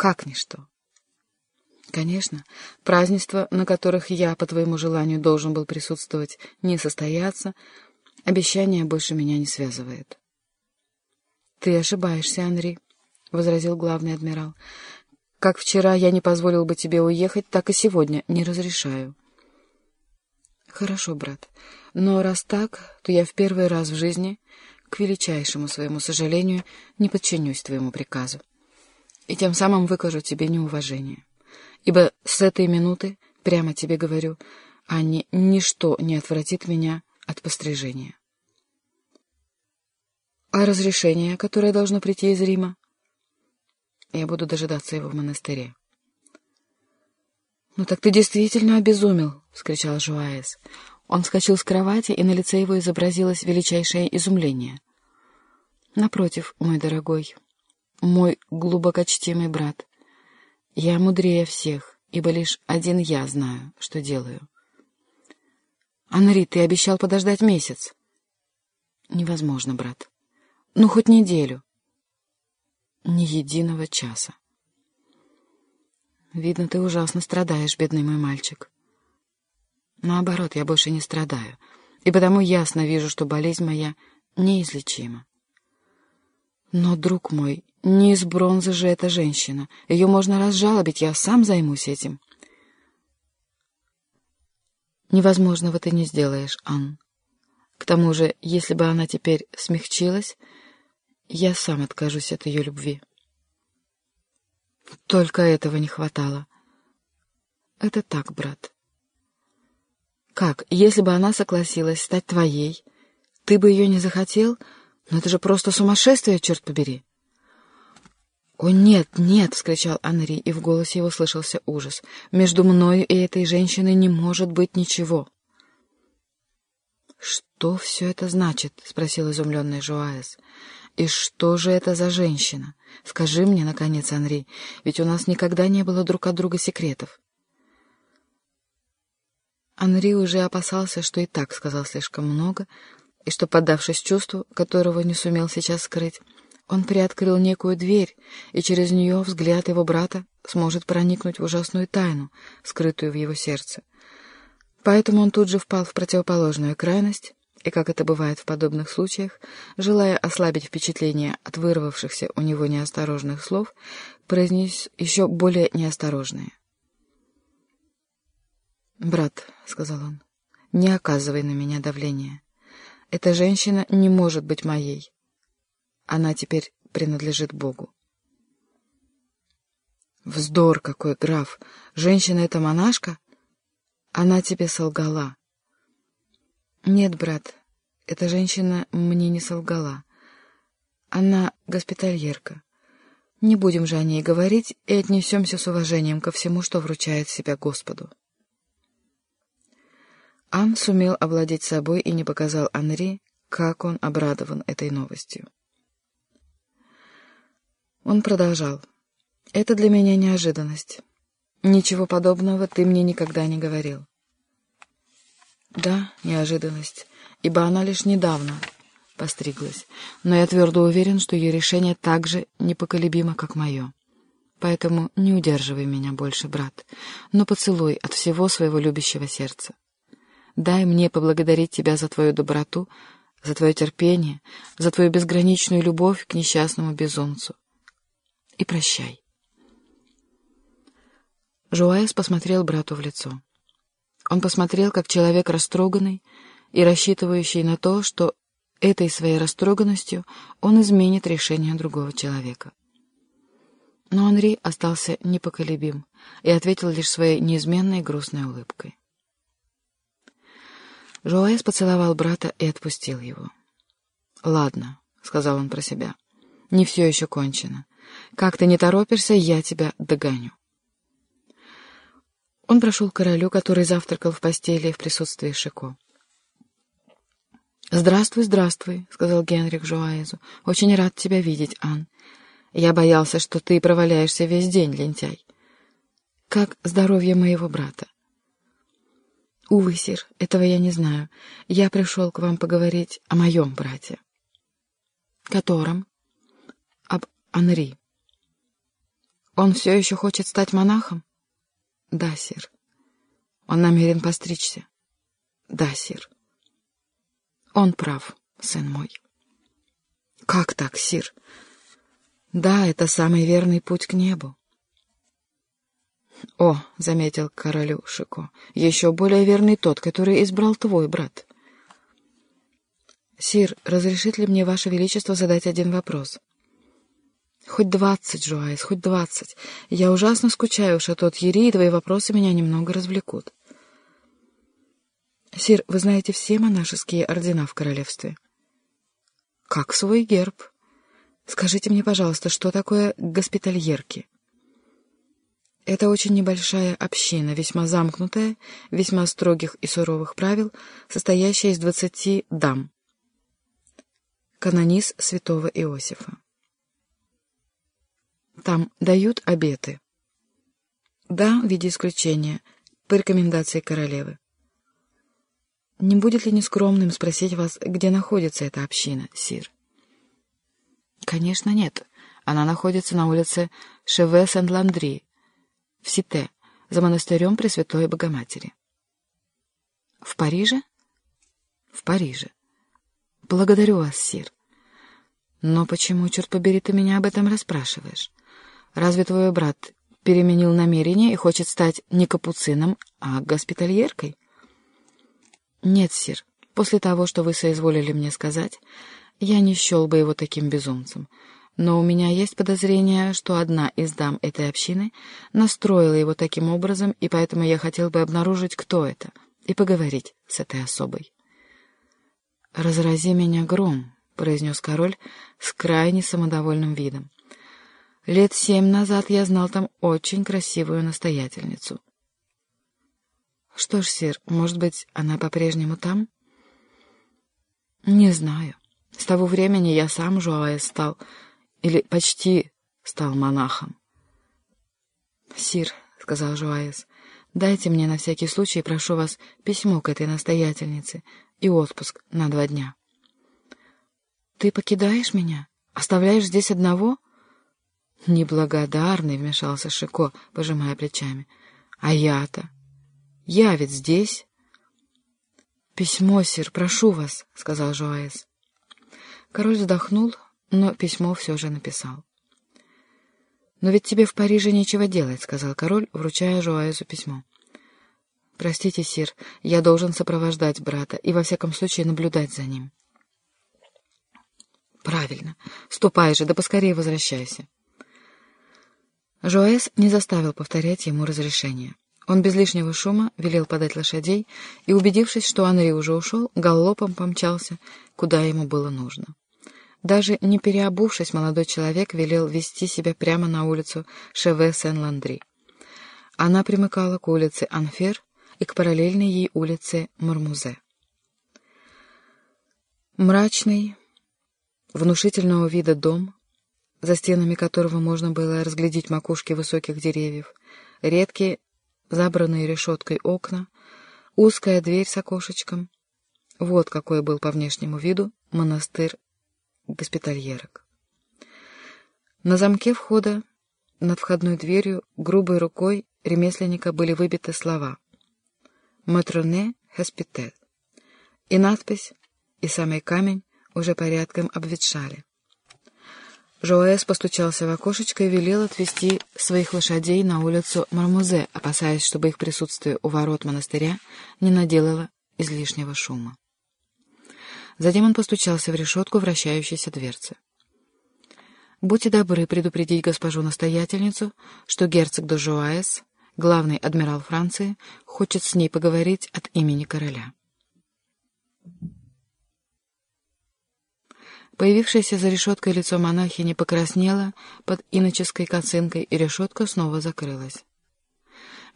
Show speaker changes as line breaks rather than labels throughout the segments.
Как ничто? Конечно, празднества, на которых я, по твоему желанию, должен был присутствовать, не состоятся, обещание больше меня не связывает. «Ты ошибаешься, Анри», — возразил главный адмирал. «Как вчера я не позволил бы тебе уехать, так и сегодня не разрешаю». «Хорошо, брат, но раз так, то я в первый раз в жизни, к величайшему своему сожалению, не подчинюсь твоему приказу и тем самым выкажу тебе неуважение. Ибо с этой минуты, прямо тебе говорю, Анне, ничто не отвратит меня от пострижения. А разрешение, которое должно прийти из Рима? Я буду дожидаться его в монастыре. «Ну так ты действительно обезумел!» — вскричал Жуаэс. Он вскочил с кровати, и на лице его изобразилось величайшее изумление. «Напротив, мой дорогой, мой глубокочтимый брат, я мудрее всех, ибо лишь один я знаю, что делаю. Анри, ты обещал подождать месяц. Невозможно, брат. Ну, хоть неделю. Ни единого часа. Видно, ты ужасно страдаешь, бедный мой мальчик. Наоборот, я больше не страдаю, и потому ясно вижу, что болезнь моя неизлечима. Но, друг мой, не из бронзы же эта женщина. Ее можно разжалобить, я сам займусь этим. Невозможного ты не сделаешь, Ан. К тому же, если бы она теперь смягчилась, я сам откажусь от ее любви. Только этого не хватало. Это так, брат. Как, если бы она согласилась стать твоей, ты бы ее не захотел? Но это же просто сумасшествие, черт побери. «О, нет, нет!» — вскричал Анри, и в голосе его слышался ужас. «Между мною и этой женщиной не может быть ничего!» «Что все это значит?» — спросил изумленный Жуаэс. «И что же это за женщина? Скажи мне, наконец, Анри, ведь у нас никогда не было друг от друга секретов». Анри уже опасался, что и так сказал слишком много, и что, поддавшись чувству, которого не сумел сейчас скрыть, он приоткрыл некую дверь, и через нее взгляд его брата сможет проникнуть в ужасную тайну, скрытую в его сердце. Поэтому он тут же впал в противоположную крайность, и, как это бывает в подобных случаях, желая ослабить впечатление от вырвавшихся у него неосторожных слов, произнес еще более неосторожные. «Брат», — сказал он, — «не оказывай на меня давления. Эта женщина не может быть моей. Она теперь принадлежит Богу. Вздор какой, граф! Женщина — это монашка? Она тебе солгала. Нет, брат, эта женщина мне не солгала. Она госпитальерка. Не будем же о ней говорить и отнесемся с уважением ко всему, что вручает себя Господу. Ан сумел овладеть собой и не показал Анри, как он обрадован этой новостью. Он продолжал. «Это для меня неожиданность. Ничего подобного ты мне никогда не говорил». «Да, неожиданность, ибо она лишь недавно постриглась, но я твердо уверен, что ее решение так же непоколебимо, как мое. Поэтому не удерживай меня больше, брат, но поцелуй от всего своего любящего сердца. Дай мне поблагодарить тебя за твою доброту, за твое терпение, за твою безграничную любовь к несчастному безумцу и прощай. Жуаес посмотрел брату в лицо. Он посмотрел, как человек растроганный и рассчитывающий на то, что этой своей растроганностью он изменит решение другого человека. Но Анри остался непоколебим и ответил лишь своей неизменной грустной улыбкой. Жуаес поцеловал брата и отпустил его. «Ладно», — сказал он про себя, — «не все еще кончено. Как ты не торопишься, я тебя догоню. Он прошел к королю, который завтракал в постели в присутствии Шико. «Здравствуй, здравствуй», — сказал Генрих Жуаезу. «Очень рад тебя видеть, Ан. Я боялся, что ты проваляешься весь день, лентяй. Как здоровье моего брата?» «Увы, сир, этого я не знаю. Я пришел к вам поговорить о моем брате». «Котором?» «Об Анри». Он все еще хочет стать монахом? Да, сир. Он намерен постричься? Да, сир. Он прав, сын мой. Как так, сир? Да, это самый верный путь к небу. О, — заметил королю Шико, — еще более верный тот, который избрал твой брат. Сир, разрешит ли мне, Ваше Величество, задать один вопрос? Хоть двадцать, Жуайс, хоть двадцать. Я ужасно скучаю уж от Ери, и твои вопросы меня немного развлекут. Сир, вы знаете все монашеские ордена в королевстве? Как свой герб. Скажите мне, пожалуйста, что такое госпитальерки? Это очень небольшая община, весьма замкнутая, весьма строгих и суровых правил, состоящая из двадцати дам. Канонис святого Иосифа. Там дают обеты? Да, в виде исключения, по рекомендации королевы. Не будет ли нескромным спросить вас, где находится эта община, сир? Конечно, нет. Она находится на улице Шеве-Сен-Ландри, в Сите, за монастырем Пресвятой Богоматери. В Париже? В Париже. Благодарю вас, сир. Но почему, черт побери, ты меня об этом расспрашиваешь? Разве твой брат переменил намерение и хочет стать не капуцином, а госпитальеркой? Нет, сир. После того, что вы соизволили мне сказать, я не счел бы его таким безумцем. Но у меня есть подозрение, что одна из дам этой общины настроила его таким образом, и поэтому я хотел бы обнаружить, кто это, и поговорить с этой особой. «Разрази меня гром», — произнес король с крайне самодовольным видом. Лет семь назад я знал там очень красивую настоятельницу. Что ж, сир, может быть, она по-прежнему там? Не знаю. С того времени я сам Жуаэс стал, или почти стал монахом. Сир, — сказал Жуаэс, — дайте мне на всякий случай, прошу вас, письмо к этой настоятельнице и отпуск на два дня. Ты покидаешь меня? Оставляешь здесь одного? — «Неблагодарный», — вмешался Шико, пожимая плечами. «А я-то? Я ведь здесь». «Письмо, сир, прошу вас», — сказал Жуаэс. Король вздохнул, но письмо все же написал. «Но ведь тебе в Париже нечего делать», — сказал король, вручая Жуаэзу письмо. «Простите, сир, я должен сопровождать брата и, во всяком случае, наблюдать за ним». «Правильно. Ступай же, да поскорее возвращайся». Жоэс не заставил повторять ему разрешение. Он без лишнего шума велел подать лошадей и, убедившись, что Анри уже ушел, галлопом помчался, куда ему было нужно. Даже не переобувшись, молодой человек велел вести себя прямо на улицу Шеве-Сен-Ландри. Она примыкала к улице Анфер и к параллельной ей улице Мармузе. Мрачный, внушительного вида дом за стенами которого можно было разглядеть макушки высоких деревьев, редкие, забранные решеткой окна, узкая дверь с окошечком. Вот какой был по внешнему виду монастырь госпитальерок. На замке входа над входной дверью грубой рукой ремесленника были выбиты слова «Матроне Хоспиталь» и надпись, и самый камень уже порядком обветшали. Жоэс постучался в окошечко и велел отвезти своих лошадей на улицу Мармузе, опасаясь, чтобы их присутствие у ворот монастыря не наделало излишнего шума. Затем он постучался в решетку вращающейся дверцы. «Будьте добры предупредить госпожу-настоятельницу, что герцог де главный адмирал Франции, хочет с ней поговорить от имени короля». Появившееся за решеткой лицо монахини покраснело под иноческой косынкой, и решетка снова закрылась.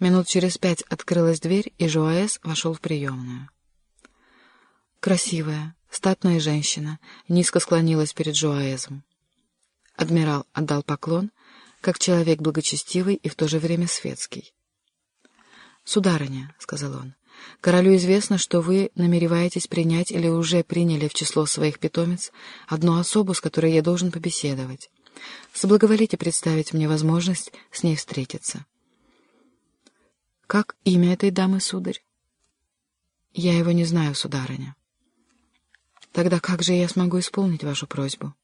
Минут через пять открылась дверь, и Жуаэс вошел в приемную. Красивая, статная женщина низко склонилась перед Жуаэзом. Адмирал отдал поклон, как человек благочестивый и в то же время светский. «Сударыня», — сказал он, Королю известно, что вы намереваетесь принять или уже приняли в число своих питомец одну особу, с которой я должен побеседовать. Соблаговолите представить мне возможность с ней встретиться. Как имя этой дамы, сударь? Я его не знаю, сударыня. Тогда как же я смогу исполнить вашу просьбу?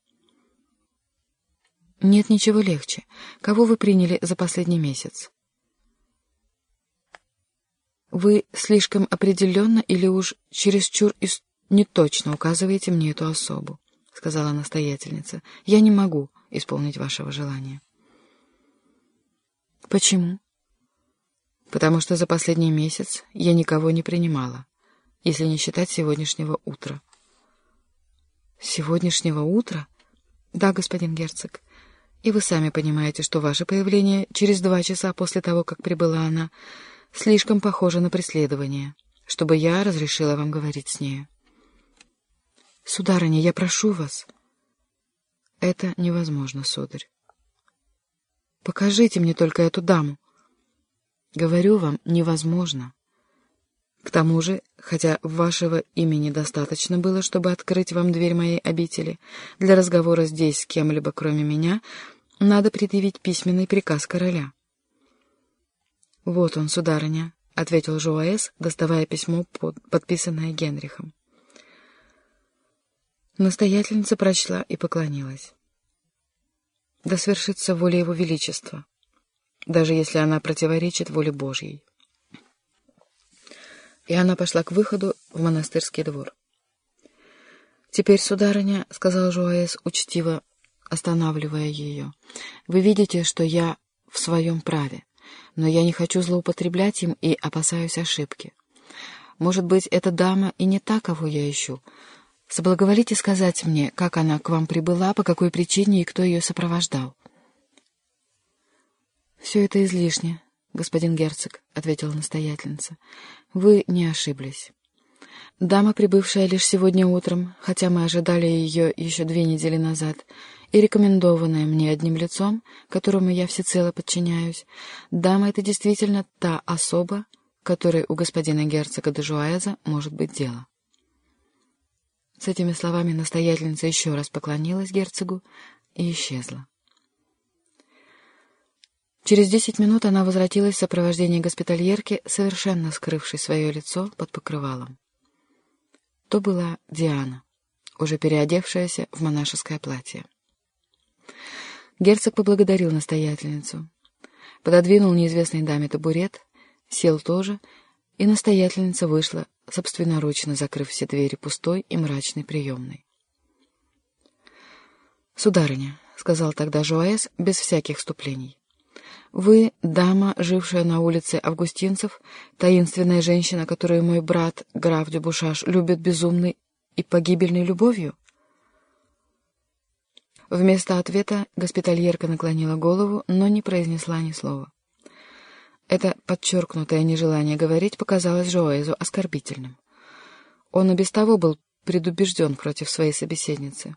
Нет ничего легче. Кого вы приняли за последний месяц? Вы слишком определенно или уж чересчур неточно указываете мне эту особу, — сказала настоятельница. Я не могу исполнить вашего желания. Почему? Потому что за последний месяц я никого не принимала, если не считать сегодняшнего утра. Сегодняшнего утра? Да, господин герцог. И вы сами понимаете, что ваше появление через два часа после того, как прибыла она, слишком похоже на преследование, чтобы я разрешила вам говорить с нею. Сударыня, я прошу вас. Это невозможно, сударь. Покажите мне только эту даму. Говорю вам, невозможно. К тому же, хотя вашего имени достаточно было, чтобы открыть вам дверь моей обители, для разговора здесь с кем-либо, кроме меня, надо предъявить письменный приказ короля. — Вот он, сударыня, — ответил Жуаэс, доставая письмо, под, подписанное Генрихом. Настоятельница прочла и поклонилась. Да свершится воля его величества, даже если она противоречит воле Божьей и она пошла к выходу в монастырский двор. «Теперь, сударыня, — сказал Жуаэс, учтиво останавливая ее, — вы видите, что я в своем праве, но я не хочу злоупотреблять им и опасаюсь ошибки. Может быть, эта дама и не та, кого я ищу. Соблаговолите сказать мне, как она к вам прибыла, по какой причине и кто ее сопровождал». «Все это излишне», господин герцог», — ответила настоятельница. «Вы не ошиблись. Дама, прибывшая лишь сегодня утром, хотя мы ожидали ее еще две недели назад, и рекомендованная мне одним лицом, которому я всецело подчиняюсь, дама — это действительно та особа, которой у господина герцога де может быть дело». С этими словами настоятельница еще раз поклонилась герцогу и исчезла. Через десять минут она возвратилась в сопровождении госпитальерки, совершенно скрывшей свое лицо под покрывалом. То была Диана, уже переодевшаяся в монашеское платье. Герцог поблагодарил настоятельницу, пододвинул неизвестной даме табурет, сел тоже, и настоятельница вышла, собственноручно закрыв все двери пустой и мрачной приемной. «Сударыня», — сказал тогда Жуаэс без всяких вступлений, вы — дама, жившая на улице Августинцев, таинственная женщина, которую мой брат, граф Дюбушаш, любит безумной и погибельной любовью? Вместо ответа госпитальерка наклонила голову, но не произнесла ни слова. Это подчеркнутое нежелание говорить показалось Жоэзу оскорбительным. Он и без того был предубежден против своей собеседницы.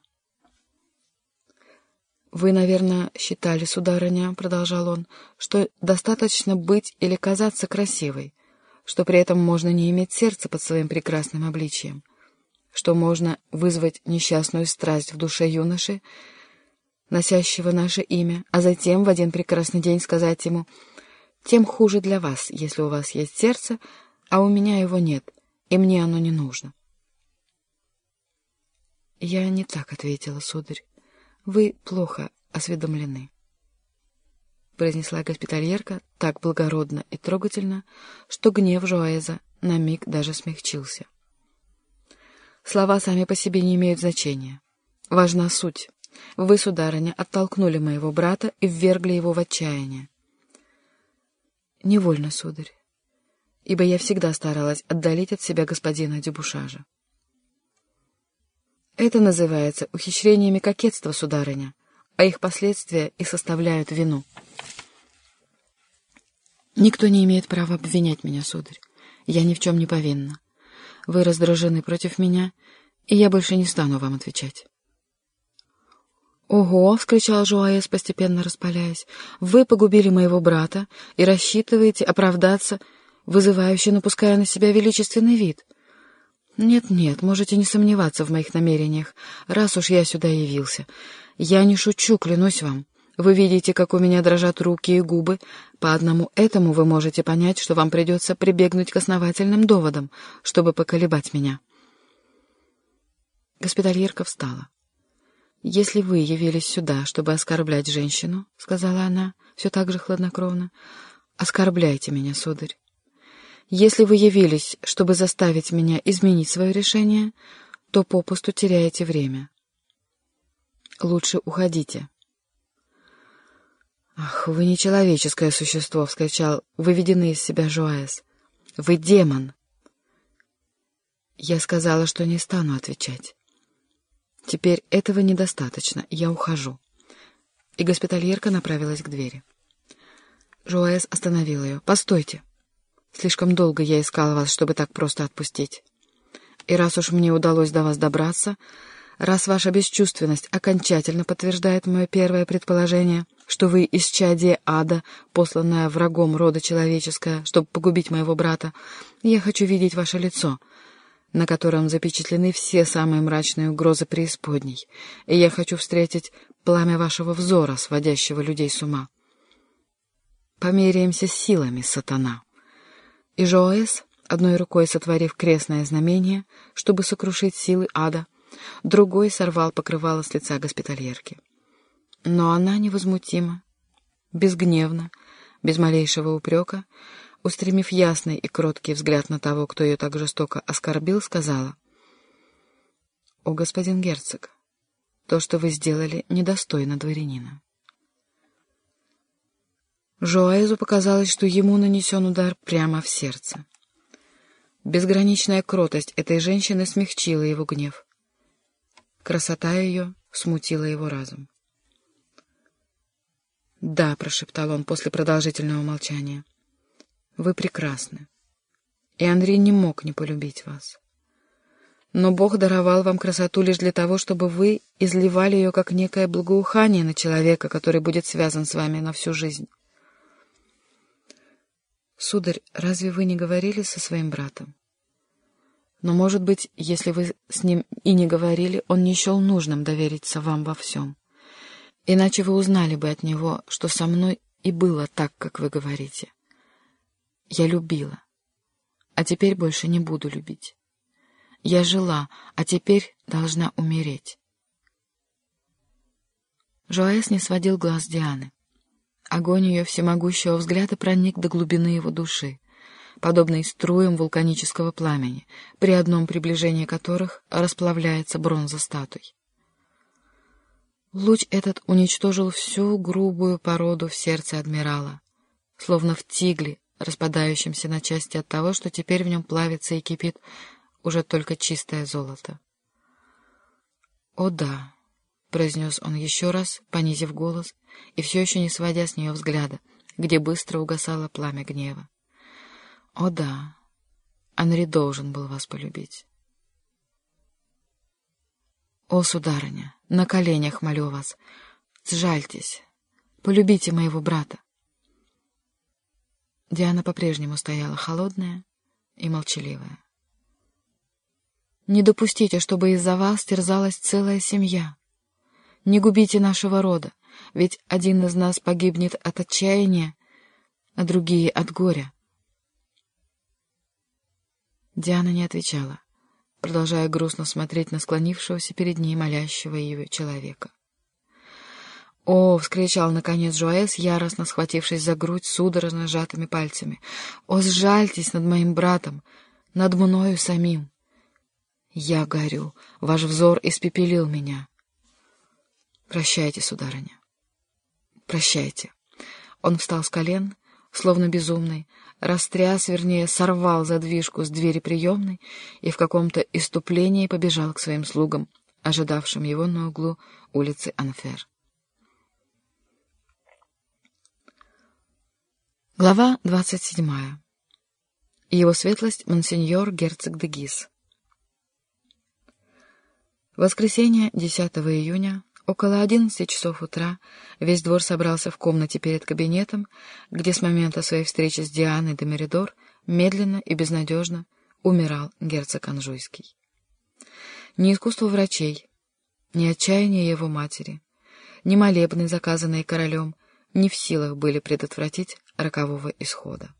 «Вы, наверное, считали, сударыня, — продолжал он, — что достаточно быть или казаться красивой, что при этом можно не иметь сердца под своим прекрасным обличием, что можно вызвать несчастную страсть в душе юноши, носящего наше имя, а затем в один прекрасный день сказать ему «Тем хуже для вас, если у вас есть сердце, а у меня его нет, и мне оно не нужно». Я не так ответила, сударь. «Вы плохо осведомлены», — произнесла госпитальерка так благородно и трогательно, что гнев Жоэза на миг даже смягчился. Слова сами по себе не имеют значения. Важна суть. Вы, сударыня, оттолкнули моего брата и ввергли его в отчаяние. Невольно, сударь, ибо я всегда старалась отдалить от себя господина Дюбушажа. Это называется ухищрениями кокетства, сударыня, а их последствия и составляют вину. Никто не имеет права обвинять меня, сударь. Я ни в чем не повинна. Вы раздражены против меня, и я больше не стану вам отвечать. «Ого!» — вскричал Жуаэс, постепенно распаляясь. «Вы погубили моего брата и рассчитываете оправдаться, вызывающе напуская на себя величественный вид. Нет-нет, можете не сомневаться в моих намерениях, раз уж я сюда явился. Я не шучу, клянусь вам. Вы видите, как у меня дрожат руки и губы. По одному этому вы можете понять, что вам придется прибегнуть к основательным доводам, чтобы поколебать меня. Госпитальерка встала. «Если вы явились сюда, чтобы оскорблять женщину, — сказала она, все так же хладнокровно, — оскорбляйте меня, сударь. Если вы явились, чтобы заставить меня изменить свое решение, то попусту теряете время. Лучше уходите». «Ах, вы нечеловеческое существо!» — вскричал, выведенный из себя Жоэс. «Вы демон!» Я сказала, что не стану отвечать. Теперь этого недостаточно, я ухожу. И госпитальерка направилась к двери. Жоэс остановил ее. «Постойте. Слишком долго я искала вас, чтобы так просто отпустить. И раз уж мне удалось до вас добраться, раз ваша бесчувственность окончательно подтверждает мое первое предположение, что вы из чади ада, посланная врагом рода человеческое, чтобы погубить моего брата, я хочу видеть ваше лицо» на котором запечатлены все самые мрачные угрозы преисподней, и я хочу встретить пламя вашего взора, сводящего людей с ума. Померяемся силами, сатана. И Жоэс, одной рукой сотворив крестное знамение, чтобы сокрушить силы ада, другой сорвал покрывало с лица госпитальерки. Но она невозмутимо, безгневно, без малейшего упрека, устремив ясный и кроткий взгляд на того, кто ее так жестоко оскорбил, сказала, «О, господин герцог, то, что вы сделали, недостойно дворянина». Жоаэзу показалось, что ему нанесен удар прямо в сердце. Безграничная кротость этой женщины смягчила его гнев. Красота ее смутила его разум. «Да», — прошептал он после продолжительного молчания, — вы прекрасны. И Андрей не мог не полюбить вас. Но Бог даровал вам красоту лишь для того, чтобы вы изливали ее как некое благоухание на человека, который будет связан с вами на всю жизнь. Сударь, разве вы не говорили со своим братом? Но, может быть, если вы с ним и не говорили, он не счел нужным довериться вам во всем. Иначе вы узнали бы от него, что со мной и было так, как вы говорите. Я любила, а теперь больше не буду любить. Я жила, а теперь должна умереть. Жоэс не сводил глаз Дианы. Огонь ее всемогущего взгляда проник до глубины его души, подобный струям вулканического пламени, при одном приближении которых расплавляется бронза статуй. Луч этот уничтожил всю грубую породу в сердце адмирала, словно в тигле, распадающимся на части от того, что теперь в нем плавится и кипит уже только чистое золото. «О да», — произнес он еще раз, понизив голос и все еще не сводя с нее взгляда, где быстро угасало пламя гнева. «О да, Анри должен был вас полюбить». «О, сударыня, на коленях молю вас, сжальтесь, полюбите моего брата. Диана по-прежнему стояла холодная и молчаливая. «Не допустите, чтобы из-за вас терзалась целая семья. Не губите нашего рода, ведь один из нас погибнет от отчаяния, а другие — от горя». Диана не отвечала, продолжая грустно смотреть на склонившегося перед ней молящего ее человека. «О!» — вскричал наконец Жуэс, яростно схватившись за грудь судорожно сжатыми пальцами. «О, сжальтесь над моим братом, над мною самим!» «Я горю, ваш взор испепелил меня!» «Прощайте, сударыня, прощайте!» Он встал с колен, словно безумный, растряс, вернее, сорвал задвижку с двери приемной и в каком-то иступлении побежал к своим слугам, ожидавшим его на углу улицы Анфер. Глава двадцать седьмая. Его светлость монсеньор герцог де Гис. Воскресенье, 10 июня, около одиннадцати часов утра, весь двор собрался в комнате перед кабинетом, где с момента своей встречи с Дианой де Меридор медленно и безнадежно умирал герцог Анжуйский. Ни искусство врачей, ни отчаяние его матери, ни молебны, заказанные королем, не в силах были предотвратить рокового исхода.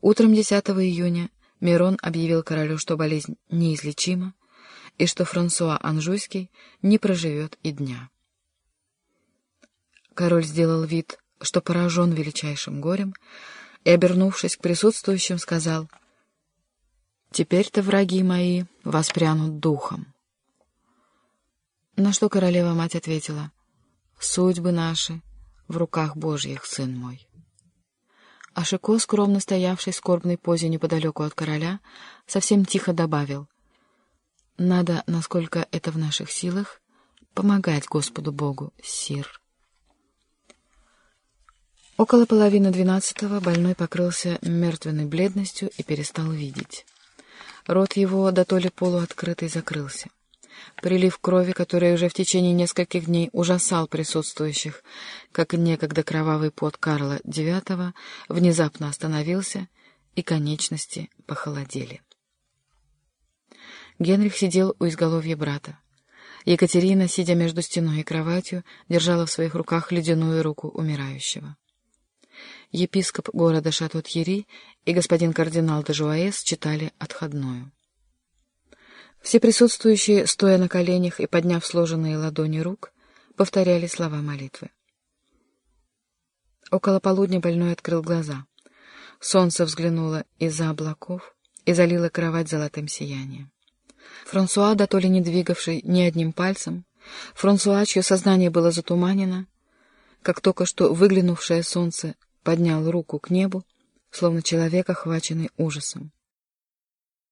Утром 10 июня Мирон объявил королю, что болезнь неизлечима и что Франсуа Анжуйский не проживет и дня. Король сделал вид, что поражен величайшим горем, и, обернувшись к присутствующим, сказал, «Теперь-то, враги мои, воспрянут духом». На что королева-мать ответила, «Судьбы наши в руках Божьих, сын мой». А Шико, скромно стоявший в скорбной позе неподалеку от короля, совсем тихо добавил, «Надо, насколько это в наших силах, помогать Господу Богу, сир». Около половины двенадцатого больной покрылся мертвенной бледностью и перестал видеть. Рот его, до то полуоткрытый, закрылся. Прилив крови, который уже в течение нескольких дней ужасал присутствующих, как некогда кровавый пот Карла IX, внезапно остановился, и конечности похолодели. Генрих сидел у изголовья брата. Екатерина, сидя между стеной и кроватью, держала в своих руках ледяную руку умирающего епископ города Шато-Тьери и господин кардинал де Жуаэс читали отходную. Все присутствующие, стоя на коленях и подняв сложенные ладони рук, повторяли слова молитвы. Около полудня больной открыл глаза. Солнце взглянуло из-за облаков и залило кровать золотым сиянием. Франсуа, да то ли не двигавший ни одним пальцем, Франсуа, чье сознание было затуманено, как только что выглянувшее солнце поднял руку к небу, словно человек, охваченный ужасом.